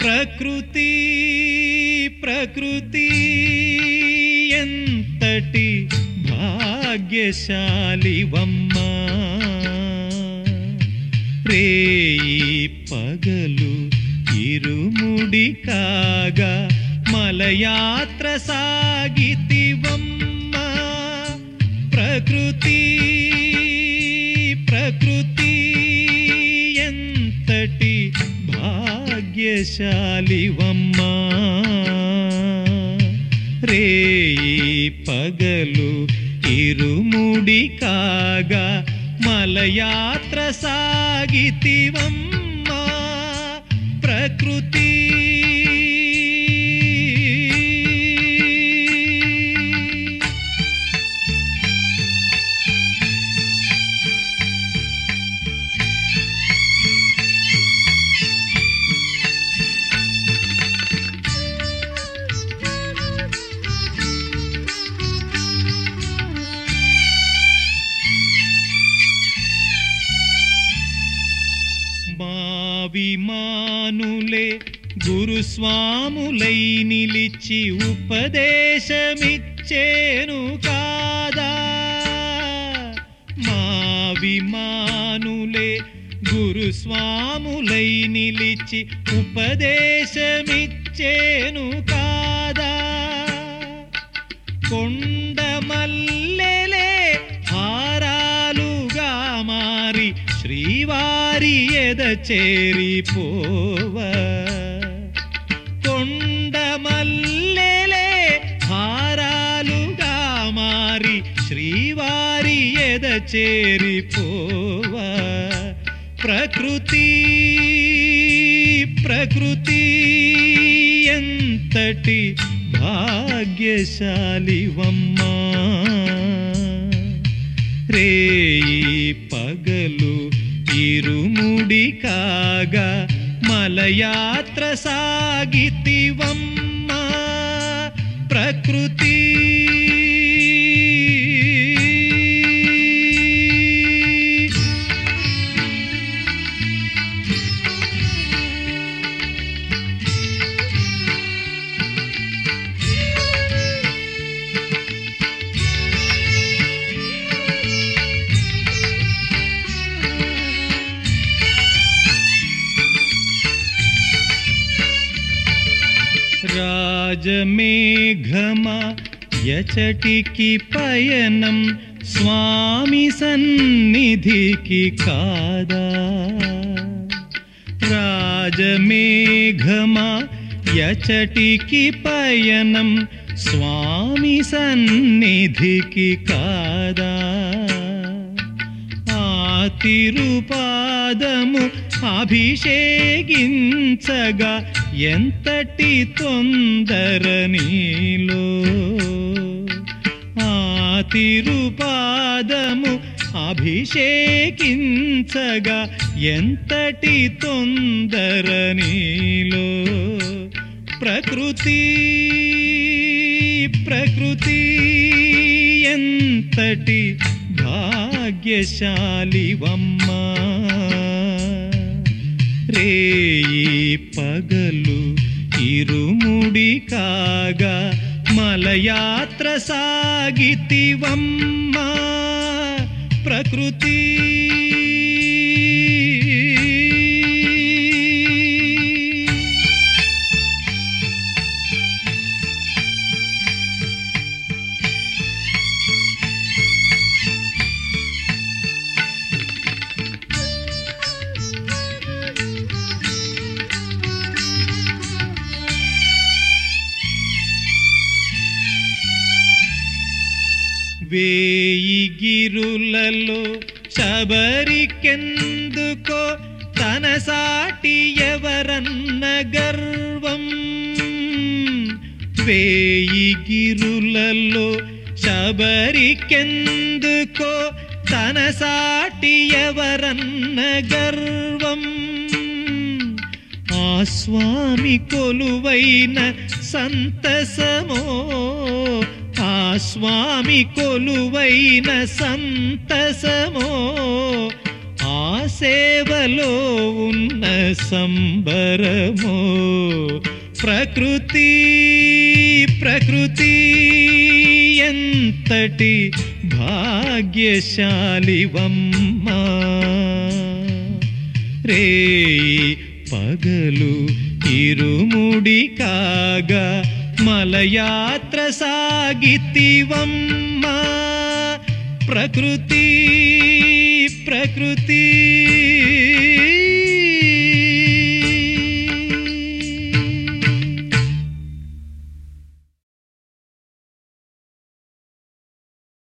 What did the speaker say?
ప్రకృతి ప్రకృతి ఎంతటి భాగ్యశాలివమ్మ రేయి పగలు ఇరుముడి కాగా మలయాత్ర సాగితివమ్మ ప్రకృతి భాగ్యశాలివమ్మా రేయి పగలు ఇరుముడి కాగా మలయాత్ర సాగితివమ్మా. ప్రకృతి అభిమానులే గురుస్వాములై నిలిచి ఉపదేశమిచ్చేను కాదా? మా మావిమానులే గురుస్వాములై నిలిచి ఉపదేశమిచ్చేను కాదా? కొండమల్లి శ్రీవారి ఎద చేరిపోవ? కొండమల్లెలే హారాలుగా మారి శ్రీవారి ఎద చేరిపోవ? ప్రకృతి ప్రకృతి ఎంతటి భాగ్యశాలివమ్మా? రేయి పగలు ఇరుముడి కాగా మలయాత్ర సాగితివమ్మా. ప్రకృతి రాజమేఘమా యచటికి పయనం స్వామి సన్నిధికి కాదా రాజమేఘమా యచటికి పయనం స్వామి సన్నిధికి కాదా ఆ పాదము అభిషేకించగా ఎంతటి తొందర నీలో? ఆ తిరుపాదము అభిషేకించగా ఎంతటి తొందర నీలో? ప్రకృతి ప్రకృతి ఎంతటి భాగ్యశాలివమ్మా? రేయి పగలు ఇరుముడి కాగా మలయాత్ర సాగితివమ్మా. ప్రకృతి వేయి గిరులలో శబరికెందుకో తన సాటి ఎవరన్న గర్వం? వేయి గిరులలో శబరికెందుకో తన సాటి ఎవరన్న గర్వం? ఆ స్వామి కొలువైన సంతసమో స్వామి కొలువైన సంతసమో ఆ సేవలో ఉన్న సంబరమో. ప్రకృతి ప్రకృతి ఎంతటి భాగ్యశాలివమ్మా. రే పగలు ఇరుముడి కాగా मलयात्र सागितीवं प्रकृति प्रकृति।